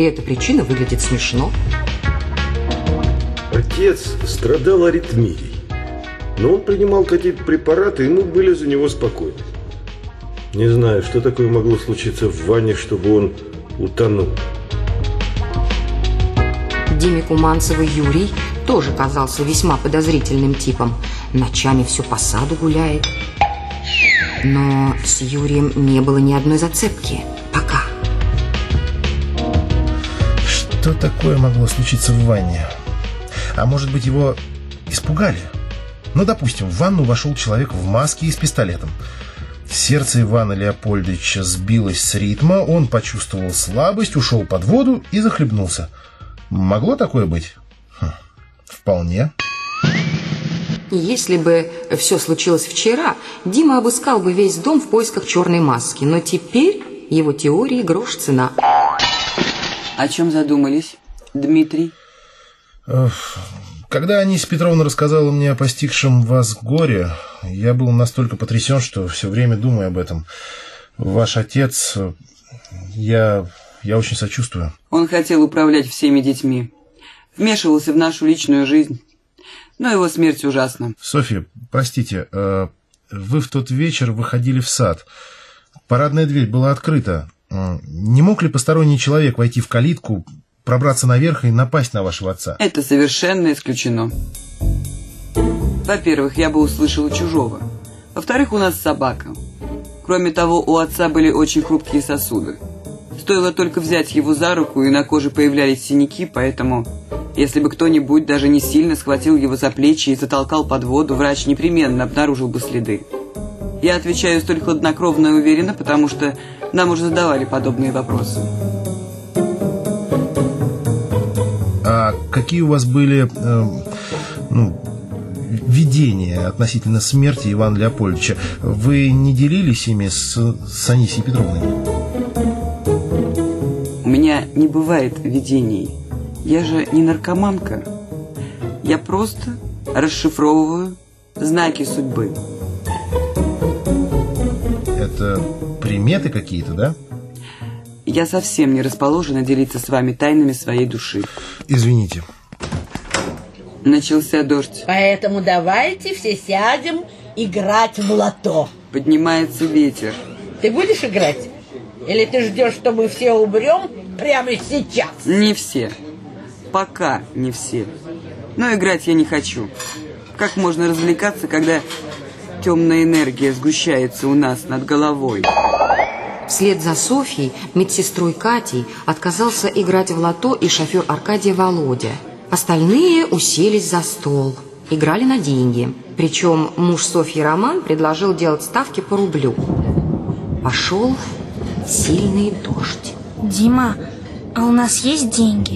И эта причина выглядит смешно. Отец страдал аритмией. Но он принимал какие-то препараты, и мы были за него спокойны. Не знаю, что такое могло случиться в ванне, чтобы он утонул. Диме Куманцеву Юрий тоже казался весьма подозрительным типом. Ночами все по саду гуляет. Но с Юрием не было ни одной зацепки. Пока. Что такое могло случиться в ванне? А может быть, его испугали? Ну, допустим, в ванну вошел человек в маске и с пистолетом. Сердце Ивана Леопольдовича сбилось с ритма, он почувствовал слабость, ушел под воду и захлебнулся. Могло такое быть? Хм, вполне. Если бы все случилось вчера, Дима обыскал бы весь дом в поисках черной маски. Но теперь его теории грош цена. О чем задумались, Дмитрий? Когда Анисия Петровна рассказала мне о постигшем вас горе, я был настолько потрясен, что все время думаю об этом. Ваш отец... Я... я очень сочувствую. Он хотел управлять всеми детьми. Вмешивался в нашу личную жизнь. Но его смерть ужасна. Софья, простите, э, вы в тот вечер выходили в сад. Парадная дверь была открыта. Не мог ли посторонний человек войти в калитку, пробраться наверх и напасть на вашего отца? Это совершенно исключено. Во-первых, я бы услышала чужого. Во-вторых, у нас собака. Кроме того, у отца были очень хрупкие сосуды. Стоило только взять его за руку, и на коже появлялись синяки, поэтому, если бы кто-нибудь даже не сильно схватил его за плечи и затолкал под воду, врач непременно обнаружил бы следы. Я отвечаю столь хладнокровно и уверенно, потому что нам уже задавали подобные вопросы. А какие у вас были э, ну, видения относительно смерти Ивана Леопольдовича? Вы не делились ими с, с Анисией Петровной? У меня не бывает видений. Я же не наркоманка. Я просто расшифровываю знаки судьбы. Это приметы какие-то, да? Я совсем не расположена делиться с вами тайнами своей души. Извините. Начался дождь. Поэтому давайте все сядем играть в лото. Поднимается ветер. Ты будешь играть? Или ты ждешь, что мы все умрем прямо сейчас? Не все. Пока не все. Но играть я не хочу. Как можно развлекаться, когда темная энергия сгущается у нас над головой? Вслед за Софьей, медсестрой Катей, отказался играть в лото и шофер Аркадия Володя. Остальные уселись за стол, играли на деньги. Причем муж Софьи Роман предложил делать ставки по рублю. Пошел сильный дождь. Дима, а у нас есть деньги?